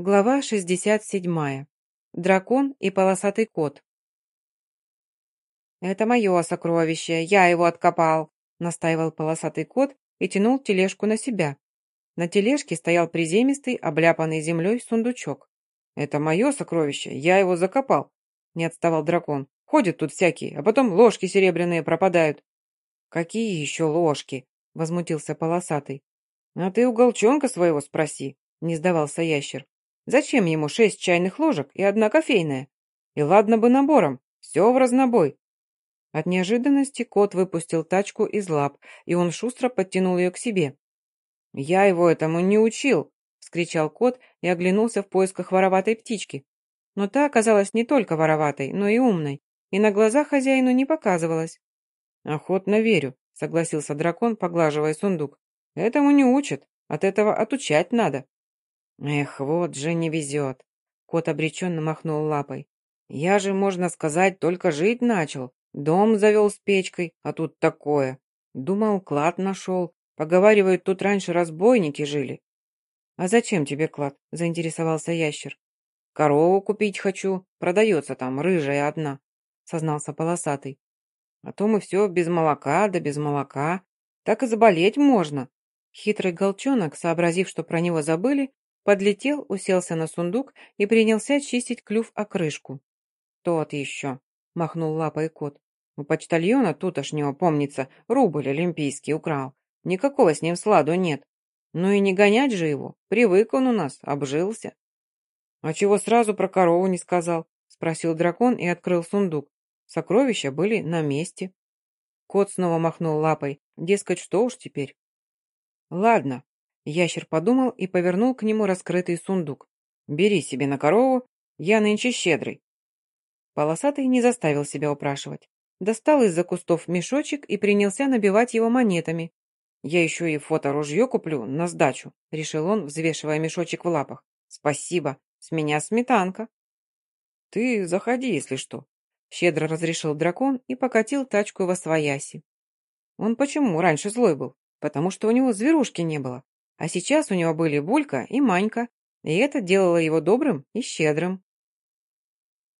Глава 67. Дракон и полосатый кот. «Это мое сокровище, я его откопал», — настаивал полосатый кот и тянул тележку на себя. На тележке стоял приземистый, обляпанный землей сундучок. «Это мое сокровище, я его закопал», — не отставал дракон. «Ходят тут всякие, а потом ложки серебряные пропадают». «Какие еще ложки?» — возмутился полосатый. «А ты у голчонка своего спроси», — не сдавался ящер. Зачем ему шесть чайных ложек и одна кофейная? И ладно бы набором, все в разнобой. От неожиданности кот выпустил тачку из лап, и он шустро подтянул ее к себе. «Я его этому не учил!» — вскричал кот и оглянулся в поисках вороватой птички. Но та оказалась не только вороватой, но и умной, и на глаза хозяину не показывалась. «Охотно верю», — согласился дракон, поглаживая сундук. «Этому не учат, от этого отучать надо». Эх, вот же не везет. Кот обреченно махнул лапой. Я же, можно сказать, только жить начал. Дом завел с печкой, а тут такое. Думал, клад нашел. Поговаривают, тут раньше разбойники жили. А зачем тебе клад? Заинтересовался ящер. Корову купить хочу. Продается там, рыжая одна. Сознался полосатый. А то мы все без молока, да без молока. Так и заболеть можно. Хитрый голчонок, сообразив, что про него забыли, Подлетел, уселся на сундук и принялся чистить клюв о крышку. «Тот еще», — махнул лапой кот. «У почтальона тутошнего, помнится, рубль олимпийский украл. Никакого с ним сладу нет. Ну и не гонять же его, привык он у нас, обжился». «А чего сразу про корову не сказал?» — спросил дракон и открыл сундук. Сокровища были на месте. Кот снова махнул лапой. Дескать, что уж теперь. «Ладно, Ящер подумал и повернул к нему раскрытый сундук. «Бери себе на корову, я нынче щедрый». Полосатый не заставил себя упрашивать. Достал из-за кустов мешочек и принялся набивать его монетами. «Я еще и фоторужье куплю на сдачу», — решил он, взвешивая мешочек в лапах. «Спасибо, с меня сметанка». «Ты заходи, если что», — щедро разрешил дракон и покатил тачку во свояси. Он почему раньше злой был? Потому что у него зверушки не было. А сейчас у него были Булька и Манька, и это делало его добрым и щедрым.